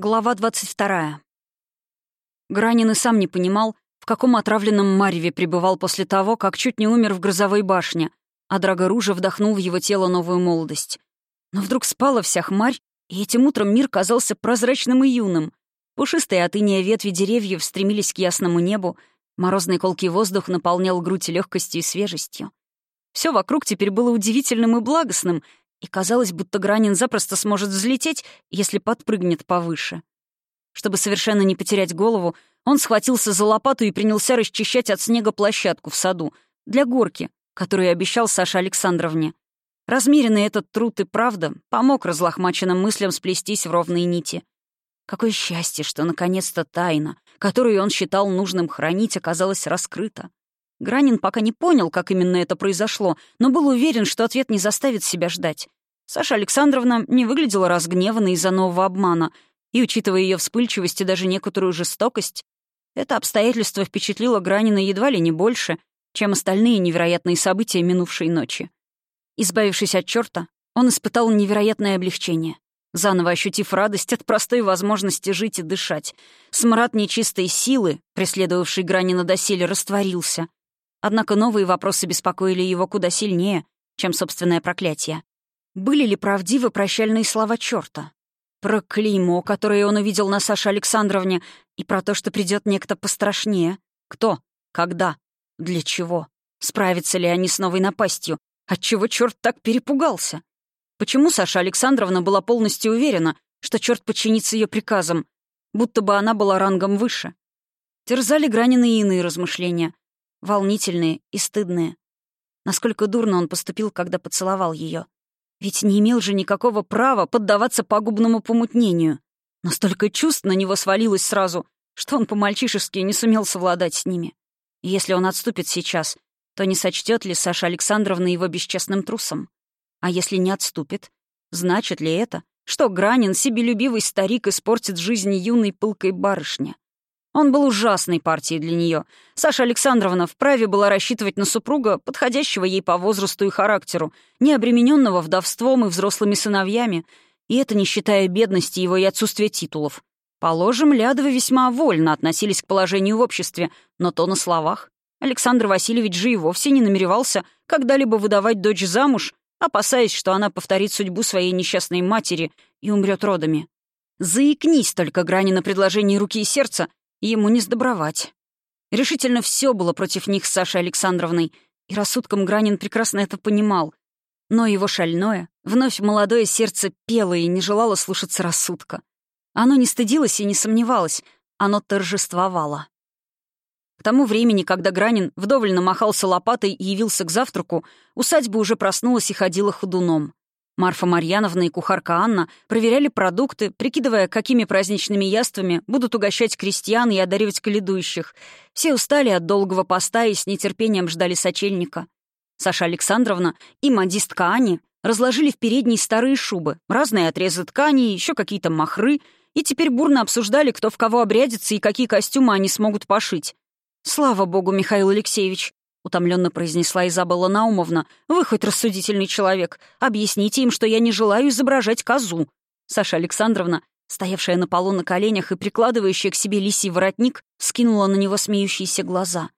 Глава 22. Гранин и сам не понимал, в каком отравленном мареве пребывал после того, как чуть не умер в грозовой башне, а Драгоружа вдохнул в его тело новую молодость. Но вдруг спала вся хмарь, и этим утром мир казался прозрачным и юным. Пушистые от иния ветви деревьев стремились к ясному небу, морозный колкий воздух наполнял грудь легкостью и свежестью. Все вокруг теперь было удивительным и благостным, и казалось, будто Гранин запросто сможет взлететь, если подпрыгнет повыше. Чтобы совершенно не потерять голову, он схватился за лопату и принялся расчищать от снега площадку в саду для горки, которую обещал Саше Александровне. Размеренный этот труд и правда помог разлохмаченным мыслям сплестись в ровные нити. Какое счастье, что наконец-то тайна, которую он считал нужным хранить, оказалась раскрыта. Гранин пока не понял, как именно это произошло, но был уверен, что ответ не заставит себя ждать. Саша Александровна не выглядела разгневанной из-за нового обмана, и, учитывая ее вспыльчивость и даже некоторую жестокость, это обстоятельство впечатлило Гранина едва ли не больше, чем остальные невероятные события минувшей ночи. Избавившись от черта, он испытал невероятное облегчение. Заново ощутив радость от простой возможности жить и дышать, смрад нечистой силы, преследовавший Гранина доселе, растворился. Однако новые вопросы беспокоили его куда сильнее, чем собственное проклятие. Были ли правдивы прощальные слова черта? Про клеймо, которое он увидел на Саше Александровне, и про то, что придет некто пострашнее. Кто? Когда? Для чего? Справятся ли они с новой напастью? Отчего черт так перепугался? Почему Саша Александровна была полностью уверена, что черт подчинится ее приказам, будто бы она была рангом выше? Терзали Гранины и иные размышления волнительные и стыдные. Насколько дурно он поступил, когда поцеловал ее. Ведь не имел же никакого права поддаваться пагубному помутнению. Но столько чувств на него свалилось сразу, что он по-мальчишески не сумел совладать с ними. И если он отступит сейчас, то не сочтет ли Саша Александровна его бесчестным трусом? А если не отступит, значит ли это, что Гранин, себелюбивый старик, испортит жизнь юной пылкой барышни? Он был ужасной партией для нее. Саша Александровна вправе была рассчитывать на супруга, подходящего ей по возрасту и характеру, не обремененного вдовством и взрослыми сыновьями, и это не считая бедности его и отсутствия титулов. Положим, Лядовы весьма вольно относились к положению в обществе, но то на словах. Александр Васильевич же и вовсе не намеревался когда-либо выдавать дочь замуж, опасаясь, что она повторит судьбу своей несчастной матери и умрет родами. Заикнись только грани на предложении руки и сердца, Ему не сдобровать. Решительно все было против них с Сашей Александровной, и рассудком Гранин прекрасно это понимал. Но его шальное, вновь молодое сердце пело и не желало слушаться рассудка. Оно не стыдилось и не сомневалось, оно торжествовало. К тому времени, когда Гранин вдоволь намахался лопатой и явился к завтраку, усадьба уже проснулась и ходила ходуном. Марфа Марьяновна и кухарка Анна проверяли продукты, прикидывая, какими праздничными яствами будут угощать крестьян и одаривать каледующих. Все устали от долгого поста и с нетерпением ждали сочельника. Саша Александровна и модистка Ани разложили в передней старые шубы, разные отрезы ткани, еще какие-то махры, и теперь бурно обсуждали, кто в кого обрядится и какие костюмы они смогут пошить. «Слава богу, Михаил Алексеевич!» — утомленно произнесла Изабелла Наумовна. «Вы хоть рассудительный человек. Объясните им, что я не желаю изображать козу». Саша Александровна, стоявшая на полу на коленях и прикладывающая к себе лисий воротник, скинула на него смеющиеся глаза.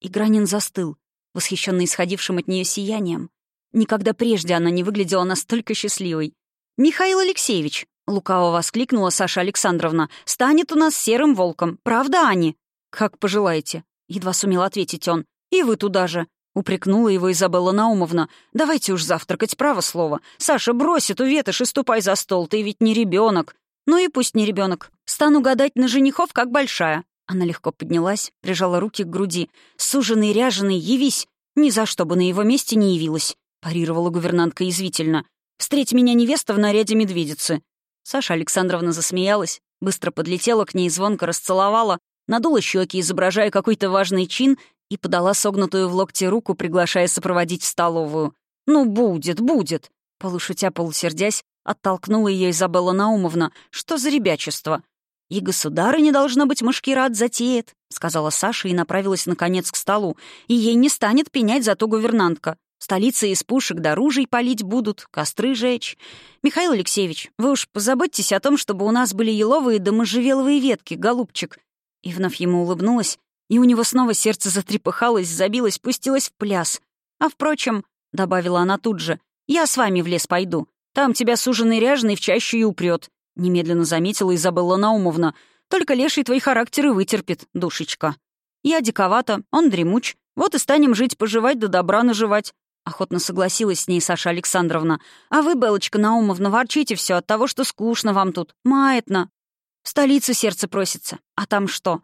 И Гранин застыл, восхищенный исходившим от нее сиянием. Никогда прежде она не выглядела настолько счастливой. «Михаил Алексеевич!» — лукаво воскликнула Саша Александровна. «Станет у нас серым волком. Правда, Ани?» «Как пожелаете», — едва сумел ответить он. «И вы туда же», — упрекнула его Изабелла Наумовна. «Давайте уж завтракать, право слово. Саша, брось эту ветошь и ступай за стол, ты ведь не ребенок. Ну и пусть не ребенок. Стану гадать на женихов, как большая». Она легко поднялась, прижала руки к груди. «Суженый, ряженый, явись! Ни за что бы на его месте не явилась», — парировала гувернантка язвительно. «Встреть меня невеста в наряде медведицы». Саша Александровна засмеялась, быстро подлетела к ней звонко расцеловала, надула щеки, изображая какой-то важный чин, и подала согнутую в локте руку, приглашая сопроводить в столовую. «Ну, будет, будет!» Полушутя, полусердясь, оттолкнула ее Изабелла Наумовна. «Что за ребячество?» «И государыня, должно быть, мышкират затеет», — сказала Саша и направилась, наконец, к столу. «И ей не станет пенять зато гувернантка. В столице из пушек до ружей палить будут, костры жечь. Михаил Алексеевич, вы уж позаботьтесь о том, чтобы у нас были еловые да можжевеловые ветки, голубчик». И вновь ему улыбнулась, и у него снова сердце затрепыхалось, забилось, пустилось в пляс. «А впрочем», — добавила она тут же, — «я с вами в лес пойду. Там тебя суженый ряженый в чащу и упрет», — немедленно заметила Изабелла Наумовна. «Только леший твои характеры вытерпит, душечка. Я диковата, он дремуч. Вот и станем жить-поживать да добра наживать». Охотно согласилась с ней Саша Александровна. «А вы, Белочка Наумовна, ворчите все от того, что скучно вам тут. Маятно. В столицу сердце просится. А там что?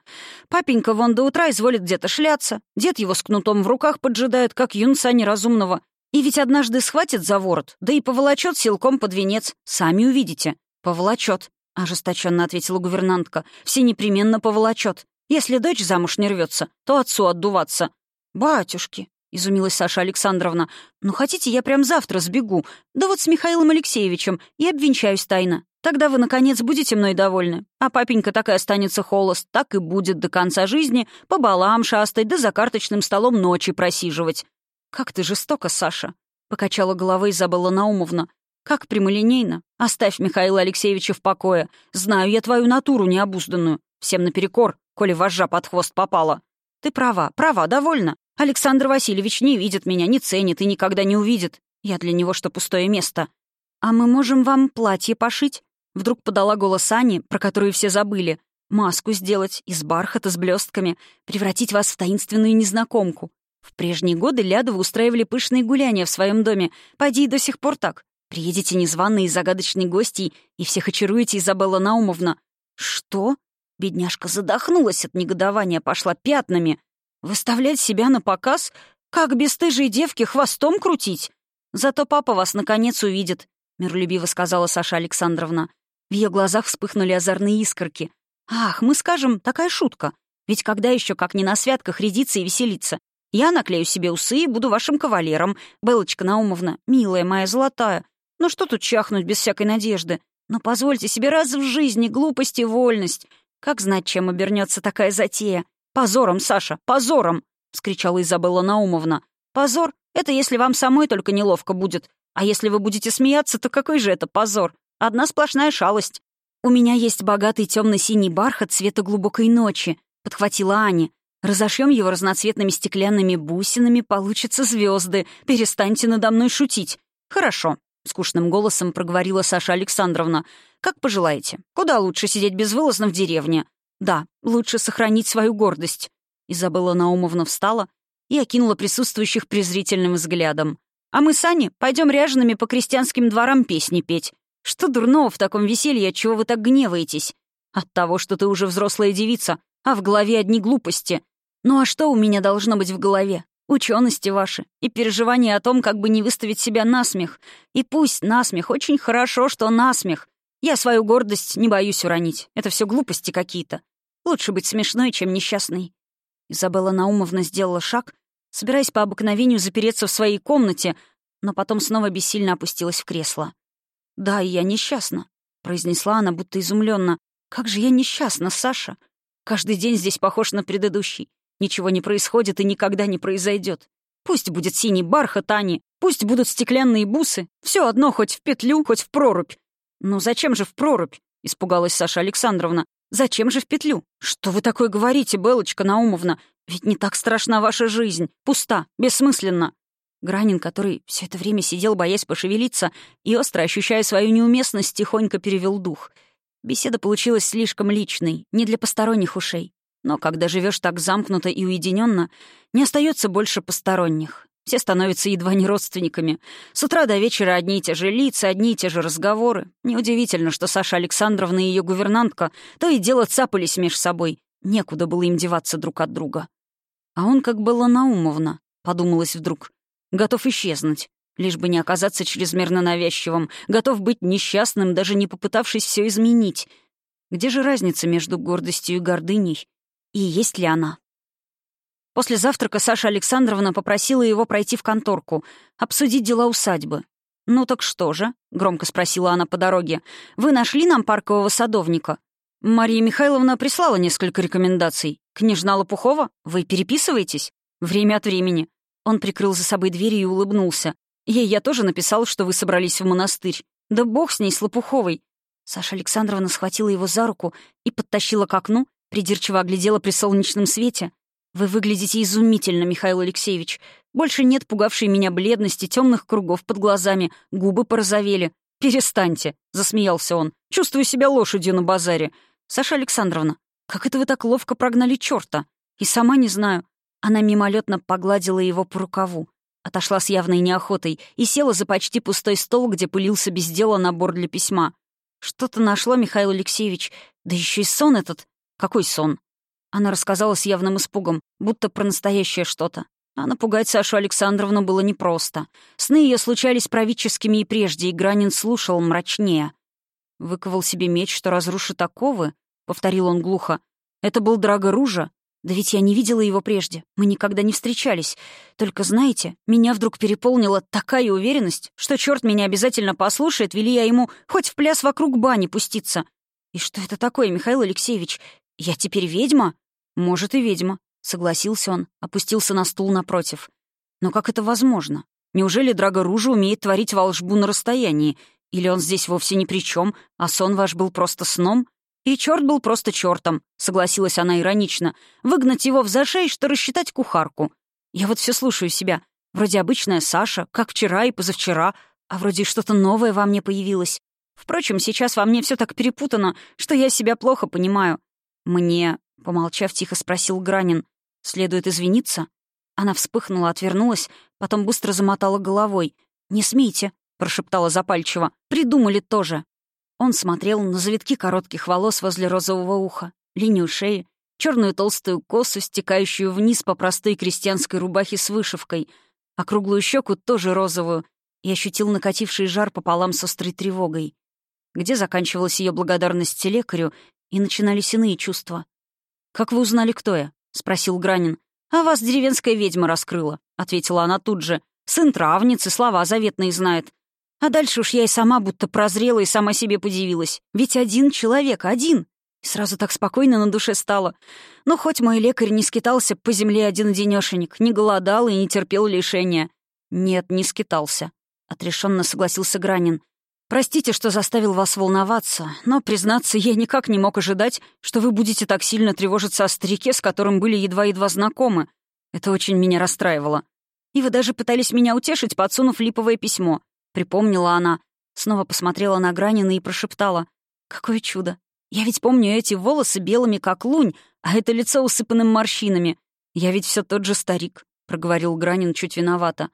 Папенька вон до утра изволит где-то шляться. Дед его с кнутом в руках поджидает, как юнца неразумного. И ведь однажды схватит за ворот, да и поволочет силком под венец. Сами увидите. Поволочет, ожесточенно ответила гувернантка. Все непременно поволочет. Если дочь замуж не рвется, то отцу отдуваться. Батюшки, изумилась Саша Александровна. «Ну, хотите, я прям завтра сбегу? Да вот с Михаилом Алексеевичем и обвенчаюсь тайно. Тогда вы, наконец, будете мной довольны. А папенька так и останется холост, так и будет до конца жизни по балам шастать, да за карточным столом ночи просиживать. «Как ты жестоко, Саша!» — покачала головой Изабелла Наумовна. «Как прямолинейно. Оставь Михаила Алексеевича в покое. Знаю я твою натуру необузданную. Всем наперекор, коли вожжа под хвост попала. Ты права, права, довольно. Александр Васильевич не видит меня, не ценит и никогда не увидит. Я для него что пустое место. А мы можем вам платье пошить?» Вдруг подала голос Ани, про которую все забыли. «Маску сделать из бархата с блестками, превратить вас в таинственную незнакомку. В прежние годы Лядовы устраивали пышные гуляния в своем доме. Пойди и до сих пор так. Приедете незваные и загадочные гости, и всех очаруете, Изабелла Наумовна. Что? Бедняжка задохнулась от негодования, пошла пятнами. Выставлять себя на показ? Как бесстыжие девки хвостом крутить? Зато папа вас наконец увидит, — миролюбиво сказала Саша Александровна. В ее глазах вспыхнули озорные искорки. «Ах, мы скажем, такая шутка. Ведь когда еще как не на святках рядиться и веселиться? Я наклею себе усы и буду вашим кавалером. Белочка Наумовна, милая моя золотая. Ну что тут чахнуть без всякой надежды? Но позвольте себе раз в жизни глупость и вольность. Как знать, чем обернется такая затея? Позором, Саша, позором!» — вскричала Изабелла Наумовна. «Позор — это если вам самой только неловко будет. А если вы будете смеяться, то какой же это позор? Одна сплошная шалость. У меня есть богатый темно-синий бархат цвета глубокой ночи», — подхватила Аня. Разошьем его разноцветными стеклянными бусинами, получатся звезды. Перестаньте надо мной шутить. Хорошо, скучным голосом проговорила Саша Александровна. Как пожелаете. Куда лучше сидеть безвылазно в деревне? Да, лучше сохранить свою гордость. Изабелла Наумовна встала и окинула присутствующих презрительным взглядом. А мы с Аней пойдем ряжеными по крестьянским дворам песни петь. Что дурного в таком веселье, чего вы так гневаетесь? От того, что ты уже взрослая девица, а в голове одни глупости. Ну а что у меня должно быть в голове? Учености ваши и переживания о том, как бы не выставить себя насмех. И пусть насмех, очень хорошо, что насмех. Я свою гордость не боюсь уронить. Это все глупости какие-то. Лучше быть смешной, чем несчастной. Изабелла Наумовна сделала шаг, собираясь по обыкновению запереться в своей комнате, но потом снова бессильно опустилась в кресло. «Да, я несчастна», — произнесла она, будто изумленно. «Как же я несчастна, Саша! Каждый день здесь похож на предыдущий. Ничего не происходит и никогда не произойдет. Пусть будет синий бархат Ани, пусть будут стеклянные бусы. Все одно, хоть в петлю, хоть в прорубь. «Ну зачем же в прорубь?» — испугалась Саша Александровна. «Зачем же в петлю? Что вы такое говорите, Белочка Наумовна? Ведь не так страшна ваша жизнь. Пуста, бессмысленна». Гранин, который все это время сидел, боясь пошевелиться, и остро ощущая свою неуместность, тихонько перевел дух. Беседа получилась слишком личной, не для посторонних ушей. Но когда живешь так замкнуто и уединенно, не остается больше посторонних. Все становятся едва не родственниками. С утра до вечера одни и те же лица, одни и те же разговоры. Неудивительно, что Саша Александровна и ее гувернантка то и дело цапались меж собой. Некуда было им деваться друг от друга. А он, как было Наумовна, подумалось вдруг, готов исчезнуть, лишь бы не оказаться чрезмерно навязчивым, готов быть несчастным, даже не попытавшись все изменить. Где же разница между гордостью и гордыней? И есть ли она? После завтрака Саша Александровна попросила его пройти в конторку, обсудить дела усадьбы. «Ну так что же?» — громко спросила она по дороге. «Вы нашли нам паркового садовника?» «Мария Михайловна прислала несколько рекомендаций. Княжна Лопухова? Вы переписываетесь?» «Время от времени». Он прикрыл за собой дверь и улыбнулся. «Ей я тоже написал, что вы собрались в монастырь. Да бог с ней, с Лопуховой!» Саша Александровна схватила его за руку и подтащила к окну, придирчиво оглядела при солнечном свете. «Вы выглядите изумительно, Михаил Алексеевич. Больше нет пугавшей меня бледности, темных кругов под глазами, губы порозовели. «Перестаньте», — засмеялся он. «Чувствую себя лошадью на базаре. Саша Александровна, как это вы так ловко прогнали черта? И сама не знаю». Она мимолетно погладила его по рукаву. Отошла с явной неохотой и села за почти пустой стол, где пылился без дела набор для письма. «Что-то нашло, Михаил Алексеевич. Да еще и сон этот. Какой сон?» Она рассказала с явным испугом, будто про настоящее что-то. А напугать Сашу Александровну было непросто. Сны ее случались правительскими и прежде, и Гранин слушал мрачнее. «Выковал себе меч, что разрушит оковы?» — повторил он глухо. «Это был Драго Ружа? Да ведь я не видела его прежде. Мы никогда не встречались. Только, знаете, меня вдруг переполнила такая уверенность, что черт меня обязательно послушает, вели я ему хоть в пляс вокруг бани пуститься. И что это такое, Михаил Алексеевич? Я теперь ведьма? Может, и ведьма. Согласился он, опустился на стул напротив. Но как это возможно? Неужели Драго умеет творить волшбу на расстоянии? Или он здесь вовсе ни при чем, а сон ваш был просто сном? И черт был просто чертом, согласилась она иронично. Выгнать его в зашей, что рассчитать кухарку. Я вот все слушаю себя. Вроде обычная Саша, как вчера и позавчера, а вроде что-то новое во мне появилось. Впрочем, сейчас во мне все так перепутано, что я себя плохо понимаю. Мне, помолчав, тихо спросил Гранин, Следует извиниться?» Она вспыхнула, отвернулась, потом быстро замотала головой. «Не смейте», — прошептала запальчиво. «Придумали тоже». Он смотрел на завитки коротких волос возле розового уха, линию шеи, черную толстую косу, стекающую вниз по простой крестьянской рубахе с вышивкой, а круглую щеку тоже розовую, и ощутил накативший жар пополам с острой тревогой. Где заканчивалась ее благодарность лекарю, и начинались иные чувства. «Как вы узнали, кто я?» — спросил Гранин. «А вас деревенская ведьма раскрыла», — ответила она тут же. «Сын травницы, слова заветные знает. А дальше уж я и сама будто прозрела и сама себе подивилась. Ведь один человек, один. И сразу так спокойно на душе стало. Но хоть мой лекарь не скитался по земле один-денешенек, не голодал и не терпел лишения. Нет, не скитался. Отрешенно согласился Гранин. Простите, что заставил вас волноваться, но, признаться, я никак не мог ожидать, что вы будете так сильно тревожиться о старике, с которым были едва-едва знакомы. Это очень меня расстраивало. И вы даже пытались меня утешить, подсунув липовое письмо. Припомнила она. Снова посмотрела на Гранина и прошептала. «Какое чудо! Я ведь помню эти волосы белыми, как лунь, а это лицо усыпанным морщинами. Я ведь все тот же старик», — проговорил Гранин чуть виновато.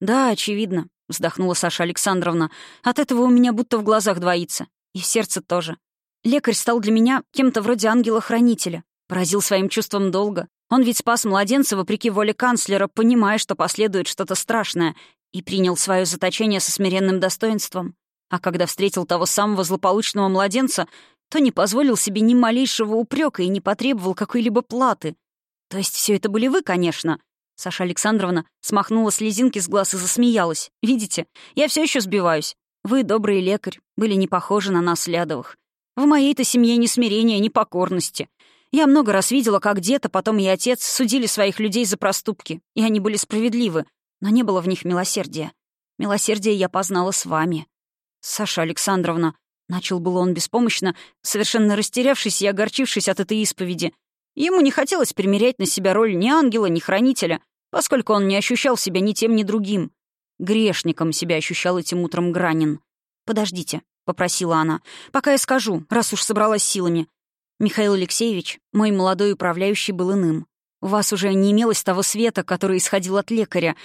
«Да, очевидно вздохнула Саша Александровна. «От этого у меня будто в глазах двоится. И в сердце тоже. Лекарь стал для меня кем-то вроде ангела-хранителя. Поразил своим чувством долга. Он ведь спас младенца вопреки воле канцлера, понимая, что последует что-то страшное, и принял свое заточение со смиренным достоинством. А когда встретил того самого злополучного младенца, то не позволил себе ни малейшего упрека и не потребовал какой-либо платы. То есть все это были вы, конечно, Саша Александровна смахнула слезинки с глаз и засмеялась. «Видите, я все еще сбиваюсь. Вы, добрый лекарь, были не похожи на нас, Лядовых. В моей-то семье ни смирения, ни покорности. Я много раз видела, как дед, а потом и отец судили своих людей за проступки, и они были справедливы, но не было в них милосердия. Милосердие я познала с вами. Саша Александровна, начал было он беспомощно, совершенно растерявшись и огорчившись от этой исповеди. Ему не хотелось примерять на себя роль ни ангела, ни хранителя, поскольку он не ощущал себя ни тем, ни другим. Грешником себя ощущал этим утром Гранин. «Подождите», — попросила она, — «пока я скажу, раз уж собралась силами. Михаил Алексеевич, мой молодой управляющий, был иным. У вас уже не имелось того света, который исходил от лекаря,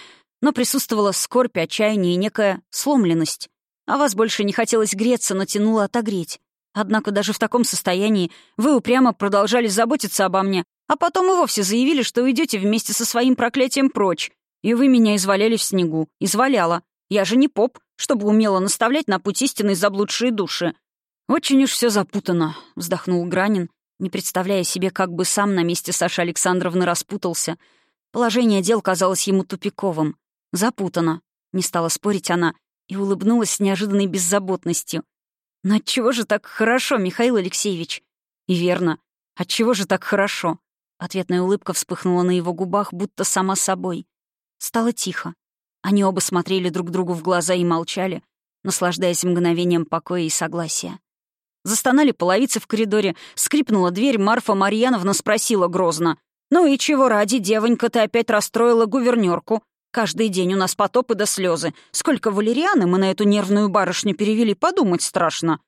но присутствовала скорбь, отчаяние и некая сломленность. А вас больше не хотелось греться, но тянуло отогреть. Однако даже в таком состоянии вы упрямо продолжали заботиться обо мне, а потом и вовсе заявили, что уйдете вместе со своим проклятием прочь. И вы меня изваляли в снегу. Изваляла. Я же не поп, чтобы умело наставлять на путь истины заблудшие души. Очень уж все запутано, вздохнул Гранин, не представляя себе, как бы сам на месте Саши Александровны распутался. Положение дел казалось ему тупиковым. Запутано. Не стала спорить она и улыбнулась с неожиданной беззаботностью. Но отчего же так хорошо, Михаил Алексеевич? И верно. Отчего же так хорошо? Ответная улыбка вспыхнула на его губах, будто сама собой. Стало тихо. Они оба смотрели друг другу в глаза и молчали, наслаждаясь мгновением покоя и согласия. Застонали половицы в коридоре, скрипнула дверь, Марфа Марьяновна спросила грозно. «Ну и чего ради, девонька, ты опять расстроила гувернерку? Каждый день у нас потопы до слезы. Сколько валерианы мы на эту нервную барышню перевели, подумать страшно».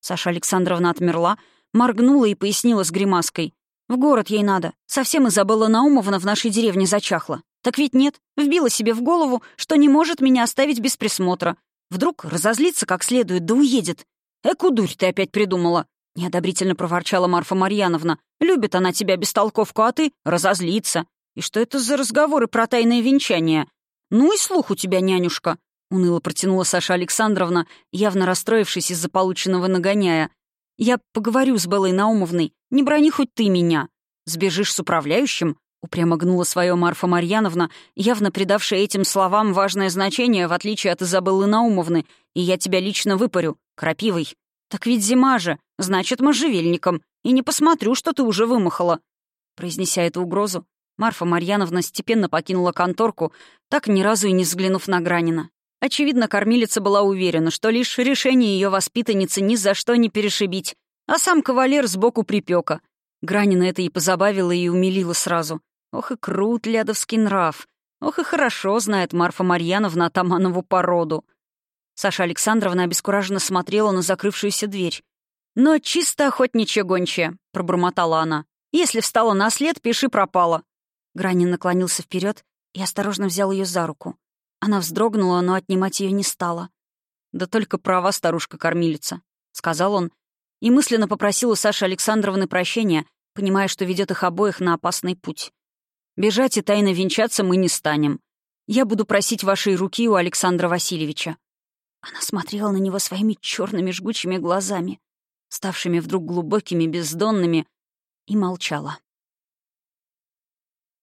Саша Александровна отмерла, моргнула и пояснила с гримаской. «В город ей надо. Совсем Изабелла Наумовна в нашей деревне зачахла. Так ведь нет. Вбила себе в голову, что не может меня оставить без присмотра. Вдруг разозлится как следует, да уедет. «Эку дурь ты опять придумала!» — неодобрительно проворчала Марфа Марьяновна. «Любит она тебя бестолковку, а ты разозлится. И что это за разговоры про тайное венчание? Ну и слух у тебя, нянюшка!» — уныло протянула Саша Александровна, явно расстроившись из-за полученного нагоняя. «Я поговорю с Беллой Наумовной. Не брони хоть ты меня. Сбежишь с управляющим?» — упрямо гнула свое Марфа Марьяновна, явно придавшая этим словам важное значение, в отличие от Изабеллы Наумовны, «и я тебя лично выпарю, крапивой. Так ведь зима же, значит, можжевельником, и не посмотрю, что ты уже вымахала». Произнеся эту угрозу, Марфа Марьяновна степенно покинула конторку, так ни разу и не взглянув на Гранина. Очевидно, кормилица была уверена, что лишь решение ее воспитанницы ни за что не перешибить, а сам кавалер сбоку припека. Гранина это и позабавило, и умилило сразу. Ох и крут лядовский нрав. Ох и хорошо знает Марфа Марьяновна атаманову породу. Саша Александровна обескураженно смотрела на закрывшуюся дверь. «Но чисто охотничья гончая», — пробормотала она. «Если встала на след, пиши пропала». Гранин наклонился вперед и осторожно взял ее за руку. Она вздрогнула, но отнимать ее не стала. «Да только права старушка-кормилица», — сказал он, и мысленно попросил у Саши Александровны прощения, понимая, что ведет их обоих на опасный путь. Бежать и тайно венчаться мы не станем. Я буду просить вашей руки у Александра Васильевича». Она смотрела на него своими черными жгучими глазами, ставшими вдруг глубокими, бездонными, и молчала.